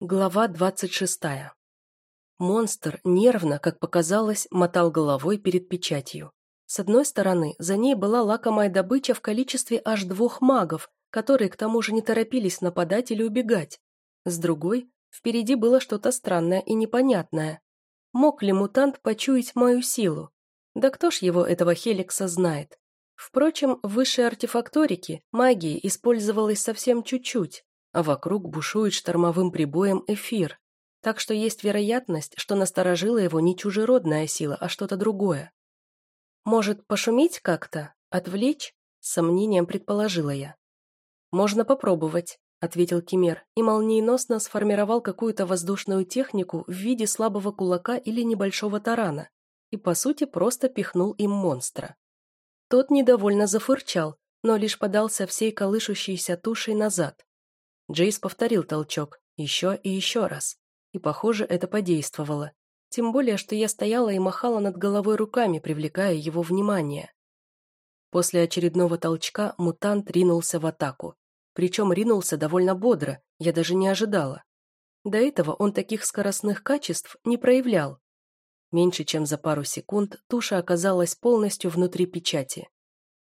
Глава двадцать шестая. Монстр нервно, как показалось, мотал головой перед печатью. С одной стороны, за ней была лакомая добыча в количестве аж двух магов, которые к тому же не торопились нападать или убегать. С другой, впереди было что-то странное и непонятное. Мог ли мутант почуять мою силу? Да кто ж его, этого Хеликса, знает? Впрочем, в высшей артефакторике магии использовалось совсем чуть-чуть, а вокруг бушует штормовым прибоем эфир, так что есть вероятность, что насторожила его не чужеродная сила, а что-то другое. «Может, пошуметь как-то? Отвлечь?» — с сомнением предположила я. «Можно попробовать», — ответил Кемер и молниеносно сформировал какую-то воздушную технику в виде слабого кулака или небольшого тарана и, по сути, просто пихнул им монстра. Тот недовольно зафырчал, но лишь подался всей колышущейся тушей назад. Джейс повторил толчок, еще и еще раз. И, похоже, это подействовало. Тем более, что я стояла и махала над головой руками, привлекая его внимание. После очередного толчка мутант ринулся в атаку. Причем ринулся довольно бодро, я даже не ожидала. До этого он таких скоростных качеств не проявлял. Меньше чем за пару секунд туша оказалась полностью внутри печати.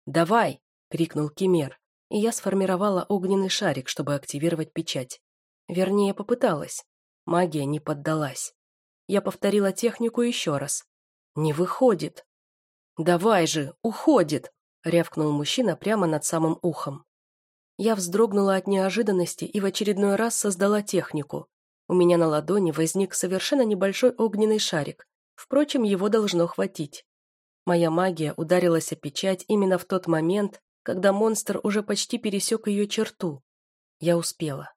«Давай!» — крикнул Кемер и я сформировала огненный шарик, чтобы активировать печать. Вернее, попыталась. Магия не поддалась. Я повторила технику еще раз. Не выходит. «Давай же, уходит!» — рявкнул мужчина прямо над самым ухом. Я вздрогнула от неожиданности и в очередной раз создала технику. У меня на ладони возник совершенно небольшой огненный шарик. Впрочем, его должно хватить. Моя магия ударилась о печать именно в тот момент, когда монстр уже почти пересек ее черту. Я успела.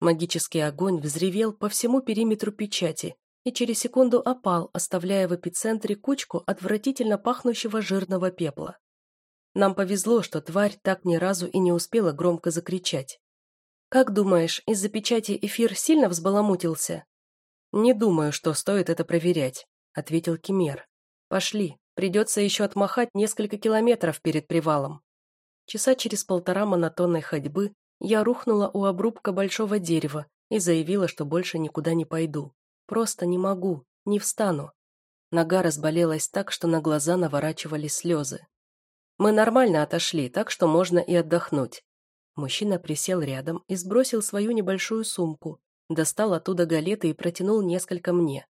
Магический огонь взревел по всему периметру печати и через секунду опал, оставляя в эпицентре кучку отвратительно пахнущего жирного пепла. Нам повезло, что тварь так ни разу и не успела громко закричать. «Как думаешь, из-за печати эфир сильно взбаламутился?» «Не думаю, что стоит это проверять», — ответил Кемер. «Пошли, придется еще отмахать несколько километров перед привалом». Часа через полтора монотонной ходьбы я рухнула у обрубка большого дерева и заявила, что больше никуда не пойду. Просто не могу, не встану. Нога разболелась так, что на глаза наворачивались слезы. Мы нормально отошли, так что можно и отдохнуть. Мужчина присел рядом и сбросил свою небольшую сумку, достал оттуда галеты и протянул несколько мне.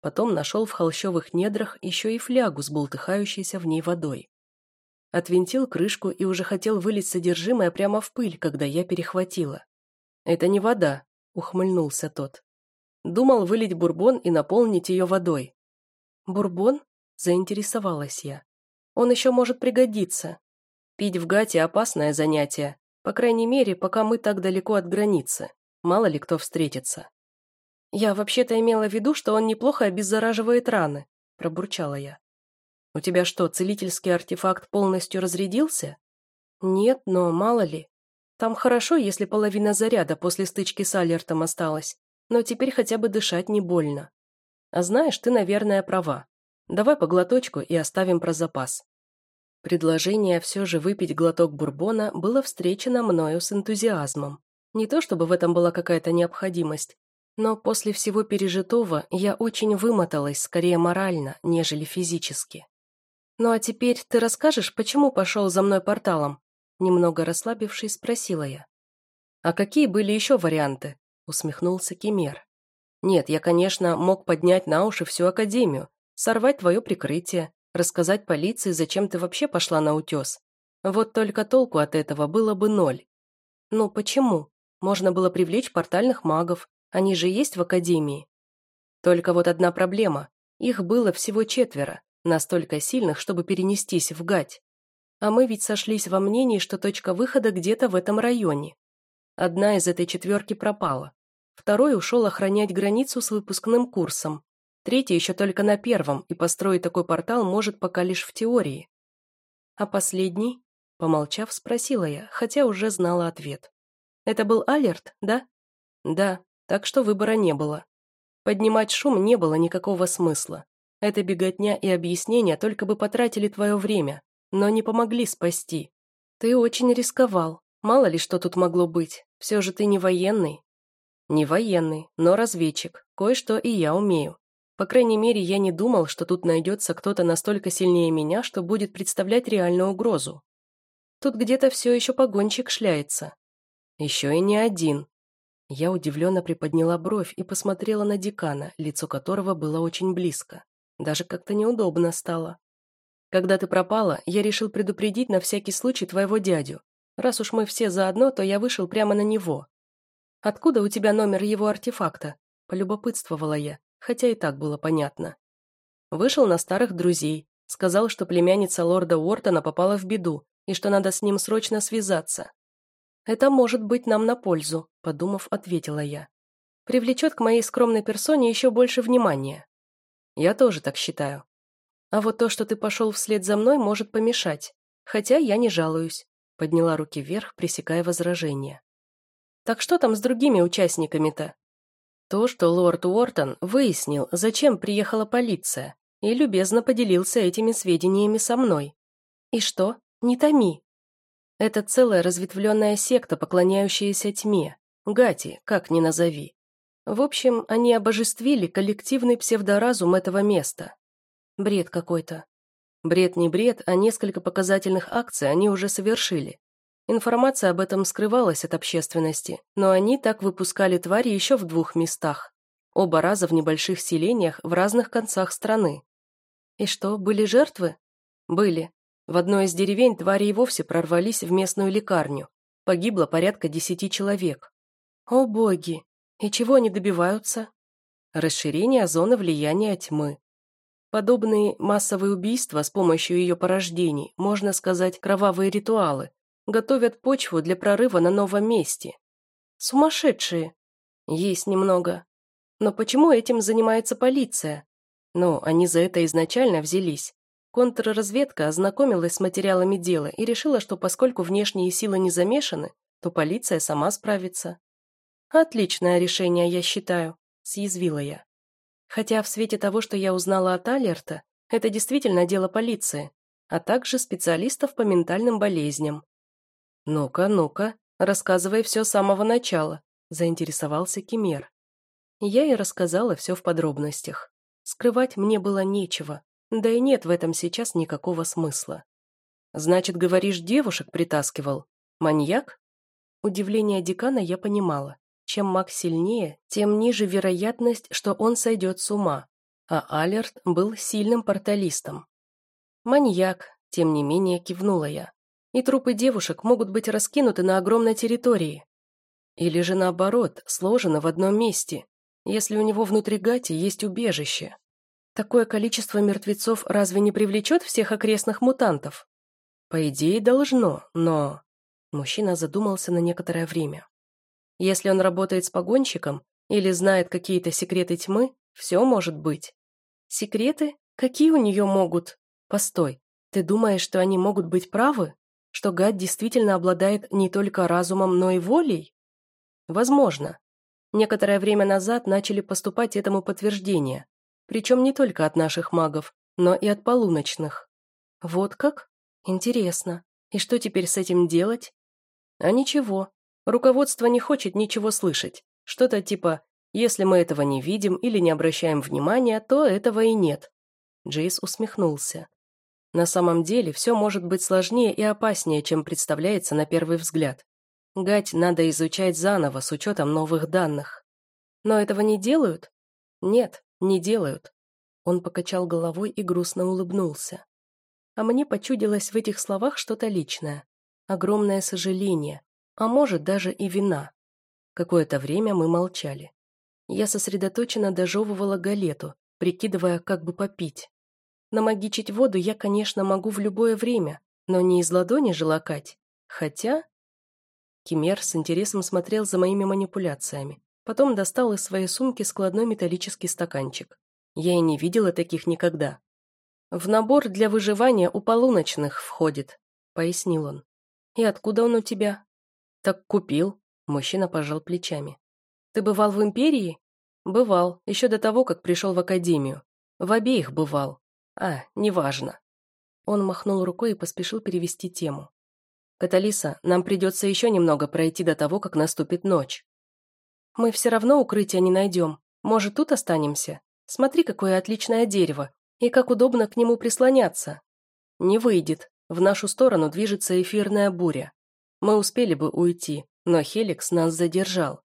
Потом нашел в холщовых недрах еще и флягу с бултыхающейся в ней водой. Отвинтил крышку и уже хотел вылить содержимое прямо в пыль, когда я перехватила. «Это не вода», — ухмыльнулся тот. Думал вылить бурбон и наполнить ее водой. «Бурбон?» — заинтересовалась я. «Он еще может пригодиться. Пить в гате — опасное занятие, по крайней мере, пока мы так далеко от границы. Мало ли кто встретится». «Я вообще-то имела в виду, что он неплохо обеззараживает раны», — пробурчала я. «У тебя что, целительский артефакт полностью разрядился?» «Нет, но мало ли. Там хорошо, если половина заряда после стычки с Алертом осталась, но теперь хотя бы дышать не больно. А знаешь, ты, наверное, права. Давай по глоточку и оставим про запас». Предложение все же выпить глоток бурбона было встречено мною с энтузиазмом. Не то чтобы в этом была какая-то необходимость, но после всего пережитого я очень вымоталась скорее морально, нежели физически. «Ну а теперь ты расскажешь, почему пошел за мной порталом?» Немного расслабившись, спросила я. «А какие были еще варианты?» усмехнулся Кемер. «Нет, я, конечно, мог поднять на уши всю Академию, сорвать твое прикрытие, рассказать полиции, зачем ты вообще пошла на утес. Вот только толку от этого было бы ноль. Ну почему? Можно было привлечь портальных магов, они же есть в Академии. Только вот одна проблема. Их было всего четверо, настолько сильных, чтобы перенестись в гать. А мы ведь сошлись во мнении, что точка выхода где-то в этом районе. Одна из этой четверки пропала. Второй ушел охранять границу с выпускным курсом. Третий еще только на первом, и построить такой портал может пока лишь в теории. А последний? Помолчав, спросила я, хотя уже знала ответ. Это был Алерт, да? Да, так что выбора не было. Поднимать шум не было никакого смысла. Эта беготня и объяснения только бы потратили твое время, но не помогли спасти. Ты очень рисковал. Мало ли что тут могло быть. Все же ты не военный. Не военный, но разведчик. Кое-что и я умею. По крайней мере, я не думал, что тут найдется кто-то настолько сильнее меня, что будет представлять реальную угрозу. Тут где-то все еще погонщик шляется. Еще и не один. Я удивленно приподняла бровь и посмотрела на декана, лицо которого было очень близко. Даже как-то неудобно стало. Когда ты пропала, я решил предупредить на всякий случай твоего дядю. Раз уж мы все заодно, то я вышел прямо на него. Откуда у тебя номер его артефакта? Полюбопытствовала я, хотя и так было понятно. Вышел на старых друзей, сказал, что племянница лорда Уортона попала в беду и что надо с ним срочно связаться. «Это может быть нам на пользу», — подумав, ответила я. «Привлечет к моей скромной персоне еще больше внимания». «Я тоже так считаю», а вот то, что ты пошел вслед за мной, может помешать. Хотя я не жалуюсь. Подняла руки вверх, пресекая возражение. Так что там с другими участниками-то? То, что лорд Уортон выяснил, зачем приехала полиция, и любезно поделился этими сведениями со мной. И что? Не томи. Это целая разветвленная секта, поклоняющаяся тьме. Гати, как ни назови. В общем, они обожествили коллективный псевдоразум этого места. Бред какой-то. Бред не бред, а несколько показательных акций они уже совершили. Информация об этом скрывалась от общественности, но они так выпускали твари еще в двух местах. Оба раза в небольших селениях в разных концах страны. И что, были жертвы? Были. В одной из деревень твари и вовсе прорвались в местную лекарню. Погибло порядка десяти человек. О боги! И чего они добиваются? Расширение зоны влияния тьмы. Подобные массовые убийства с помощью ее порождений, можно сказать, кровавые ритуалы, готовят почву для прорыва на новом месте. Сумасшедшие. Есть немного. Но почему этим занимается полиция? Ну, они за это изначально взялись. Контрразведка ознакомилась с материалами дела и решила, что поскольку внешние силы не замешаны, то полиция сама справится. Отличное решение, я считаю, съязвила я. Хотя в свете того, что я узнала от Алерта, это действительно дело полиции, а также специалистов по ментальным болезням. «Ну-ка, ну-ка, рассказывай все с самого начала», – заинтересовался Кемер. Я и рассказала все в подробностях. Скрывать мне было нечего, да и нет в этом сейчас никакого смысла. «Значит, говоришь, девушек притаскивал? Маньяк?» Удивление декана я понимала. Чем маг сильнее, тем ниже вероятность, что он сойдет с ума, а Алерт был сильным порталистом. Маньяк, тем не менее, кивнула я. И трупы девушек могут быть раскинуты на огромной территории. Или же наоборот, сложены в одном месте, если у него внутри Гати есть убежище. Такое количество мертвецов разве не привлечет всех окрестных мутантов? По идее, должно, но... Мужчина задумался на некоторое время. Если он работает с погонщиком или знает какие-то секреты тьмы, все может быть. Секреты? Какие у нее могут? Постой, ты думаешь, что они могут быть правы? Что гад действительно обладает не только разумом, но и волей? Возможно. Некоторое время назад начали поступать этому подтверждения, причем не только от наших магов, но и от полуночных. Вот как? Интересно. И что теперь с этим делать? А ничего, Руководство не хочет ничего слышать. Что-то типа «если мы этого не видим или не обращаем внимания, то этого и нет». Джейс усмехнулся. На самом деле все может быть сложнее и опаснее, чем представляется на первый взгляд. Гать надо изучать заново с учетом новых данных. Но этого не делают? Нет, не делают. Он покачал головой и грустно улыбнулся. А мне почудилось в этих словах что-то личное. Огромное сожаление, а может, даже и вина. Какое-то время мы молчали. Я сосредоточенно дожевывала галету, прикидывая, как бы попить. Намагичить воду я, конечно, могу в любое время, но не из ладони же лакать. Хотя... Кемер с интересом смотрел за моими манипуляциями. Потом достал из своей сумки складной металлический стаканчик. Я и не видела таких никогда. «В набор для выживания у полуночных входит», — пояснил он. «И откуда он у тебя?» «Так купил», – мужчина пожал плечами. «Ты бывал в Империи?» «Бывал, еще до того, как пришел в Академию. В обеих бывал. А, неважно». Он махнул рукой и поспешил перевести тему. «Каталиса, нам придется еще немного пройти до того, как наступит ночь». Мы все равно укрытия не найдем. Может, тут останемся? Смотри, какое отличное дерево. И как удобно к нему прислоняться. Не выйдет. В нашу сторону движется эфирная буря. Мы успели бы уйти, но Хеликс нас задержал.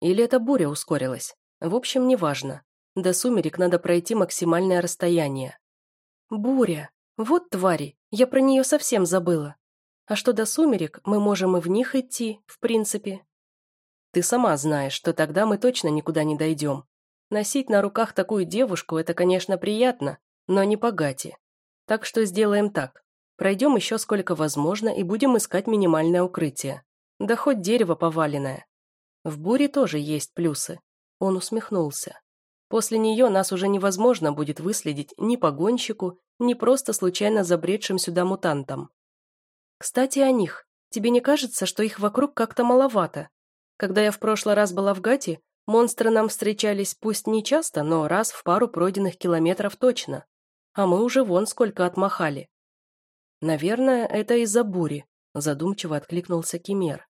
Или эта буря ускорилась. В общем, неважно. До сумерек надо пройти максимальное расстояние. Буря. Вот твари. Я про нее совсем забыла. А что до сумерек, мы можем и в них идти, в принципе. Ты сама знаешь, что тогда мы точно никуда не дойдем. Носить на руках такую девушку – это, конечно, приятно, но не богати. Так что сделаем так. Пройдем еще сколько возможно и будем искать минимальное укрытие. Да хоть дерево поваленное. В буре тоже есть плюсы. Он усмехнулся. После нее нас уже невозможно будет выследить ни погонщику, ни просто случайно забредшим сюда мутантам. Кстати, о них. Тебе не кажется, что их вокруг как-то маловато? Когда я в прошлый раз была в Гате, монстры нам встречались пусть не часто, но раз в пару пройденных километров точно. А мы уже вон сколько отмахали. Наверное, это из-за бури, задумчиво откликнулся Кимер.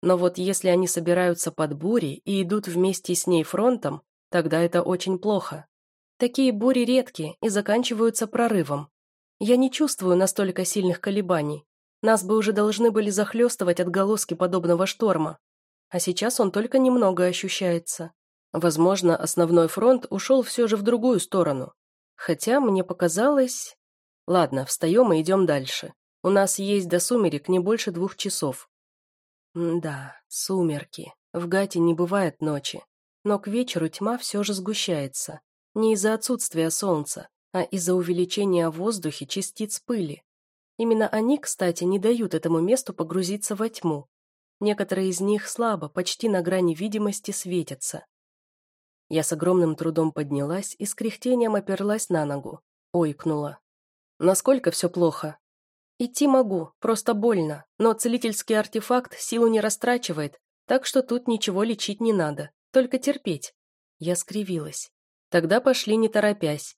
Но вот если они собираются под бурей и идут вместе с ней фронтом, тогда это очень плохо. Такие бури редкие и заканчиваются прорывом. Я не чувствую настолько сильных колебаний. Нас бы уже должны были захлестывать отголоски подобного шторма. А сейчас он только немного ощущается. Возможно, основной фронт ушел все же в другую сторону. Хотя мне показалось... Ладно, встаем и идем дальше. У нас есть до сумерек не больше двух часов. Да, сумерки. В Гате не бывает ночи. Но к вечеру тьма все же сгущается. Не из-за отсутствия солнца, а из-за увеличения в воздухе частиц пыли. Именно они, кстати, не дают этому месту погрузиться во тьму. Некоторые из них слабо, почти на грани видимости, светятся. Я с огромным трудом поднялась и с кряхтением оперлась на ногу. Ойкнула. Насколько все плохо? Идти могу, просто больно, но целительский артефакт силу не растрачивает, так что тут ничего лечить не надо, только терпеть. Я скривилась. Тогда пошли не торопясь.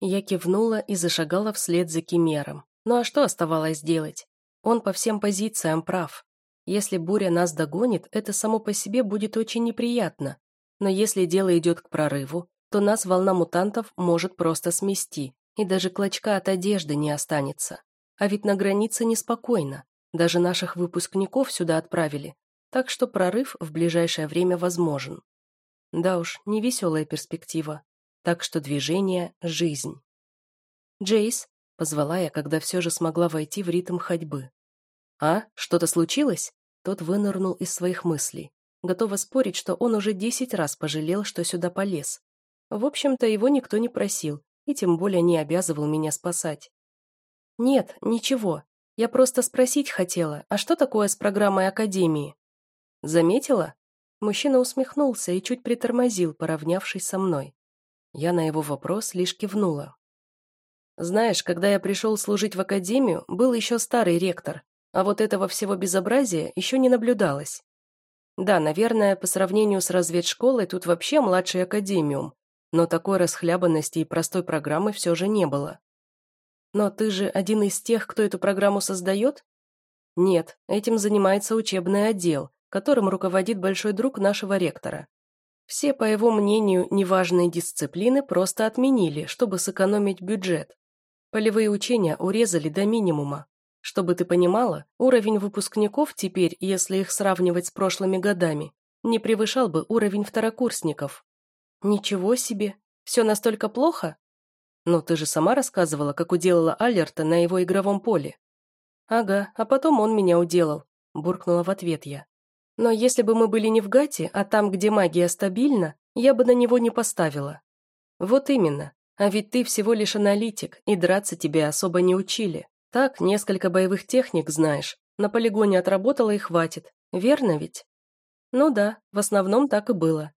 Я кивнула и зашагала вслед за Кимером. Ну а что оставалось делать? Он по всем позициям прав. Если буря нас догонит, это само по себе будет очень неприятно. Но если дело идет к прорыву, то нас волна мутантов может просто смести, и даже клочка от одежды не останется. А ведь на границе неспокойно. Даже наших выпускников сюда отправили, так что прорыв в ближайшее время возможен. Да уж, невеселая перспектива. Так что движение – жизнь. Джейс, Позвала я, когда все же смогла войти в ритм ходьбы. «А? Что-то случилось?» Тот вынырнул из своих мыслей. Готова спорить, что он уже десять раз пожалел, что сюда полез. В общем-то, его никто не просил, и тем более не обязывал меня спасать. «Нет, ничего. Я просто спросить хотела, а что такое с программой Академии?» «Заметила?» Мужчина усмехнулся и чуть притормозил, поравнявшись со мной. Я на его вопрос лишь кивнула. Знаешь, когда я пришел служить в академию, был еще старый ректор, а вот этого всего безобразия еще не наблюдалось. Да, наверное, по сравнению с разведшколой тут вообще младший академиум, но такой расхлябанности и простой программы все же не было. Но ты же один из тех, кто эту программу создает? Нет, этим занимается учебный отдел, которым руководит большой друг нашего ректора. Все, по его мнению, неважные дисциплины просто отменили, чтобы сэкономить бюджет. Полевые учения урезали до минимума. Чтобы ты понимала, уровень выпускников теперь, если их сравнивать с прошлыми годами, не превышал бы уровень второкурсников. Ничего себе! Все настолько плохо? Но ты же сама рассказывала, как уделала Алерта на его игровом поле. Ага, а потом он меня уделал, буркнула в ответ я. Но если бы мы были не в Гате, а там, где магия стабильна, я бы на него не поставила. Вот именно. А ведь ты всего лишь аналитик, и драться тебе особо не учили. Так, несколько боевых техник знаешь. На полигоне отработала и хватит. Верно ведь? Ну да, в основном так и было.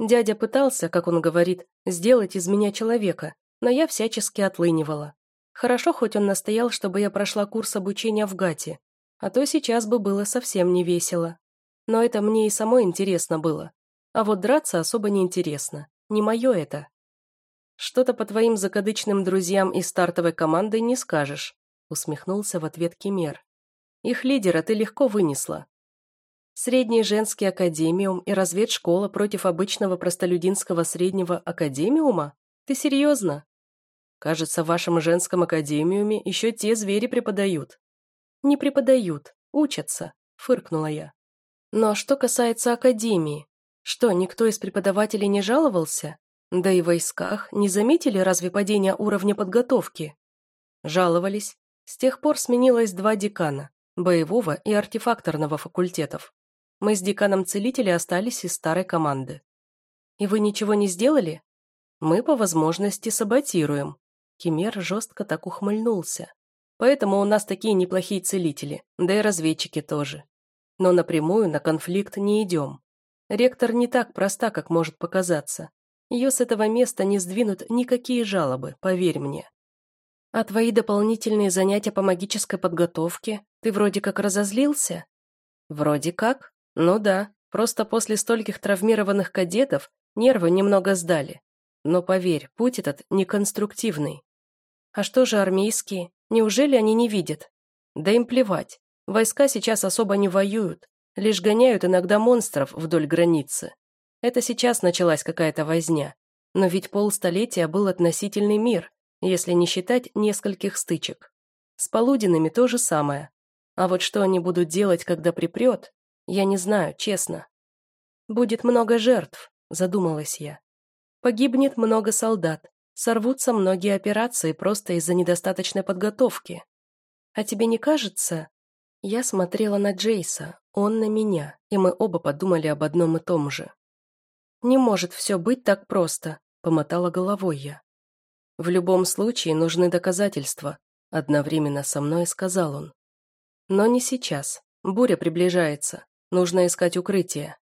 Дядя пытался, как он говорит, сделать из меня человека, но я всячески отлынивала. Хорошо, хоть он настоял, чтобы я прошла курс обучения в ГАТе, а то сейчас бы было совсем не весело. Но это мне и самой интересно было. А вот драться особо не интересно. Не мое это. «Что-то по твоим закадычным друзьям из стартовой команды не скажешь», усмехнулся в ответ Кемер. «Их лидера ты легко вынесла». Средний женский академиум и разведшкола против обычного простолюдинского среднего академиума? Ты серьезно? Кажется, в вашем женском академиуме еще те звери преподают. Не преподают, учатся, фыркнула я. Но что касается академии, что, никто из преподавателей не жаловался? Да и в войсках не заметили разве падения уровня подготовки? Жаловались. С тех пор сменилось два декана – боевого и артефакторного факультетов. Мы с деканом целителя остались из старой команды. И вы ничего не сделали? Мы по возможности саботируем. Кемер жестко так ухмыльнулся. Поэтому у нас такие неплохие целители, да и разведчики тоже. Но напрямую на конфликт не идем. Ректор не так проста, как может показаться. Ее с этого места не сдвинут никакие жалобы, поверь мне. А твои дополнительные занятия по магической подготовке? Ты вроде как разозлился? Вроде как. Ну да, просто после стольких травмированных кадетов нервы немного сдали. Но поверь, путь этот неконструктивный. А что же армейские? Неужели они не видят? Да им плевать. Войска сейчас особо не воюют, лишь гоняют иногда монстров вдоль границы. Это сейчас началась какая-то возня. Но ведь полстолетия был относительный мир, если не считать нескольких стычек. С полуденными то же самое. А вот что они будут делать, когда припрет, я не знаю, честно. Будет много жертв, задумалась я. Погибнет много солдат, сорвутся многие операции просто из-за недостаточной подготовки. А тебе не кажется? Я смотрела на Джейса, он на меня, и мы оба подумали об одном и том же. «Не может все быть так просто», — помотала головой я. «В любом случае нужны доказательства», — одновременно со мной сказал он. «Но не сейчас. Буря приближается. Нужно искать укрытие».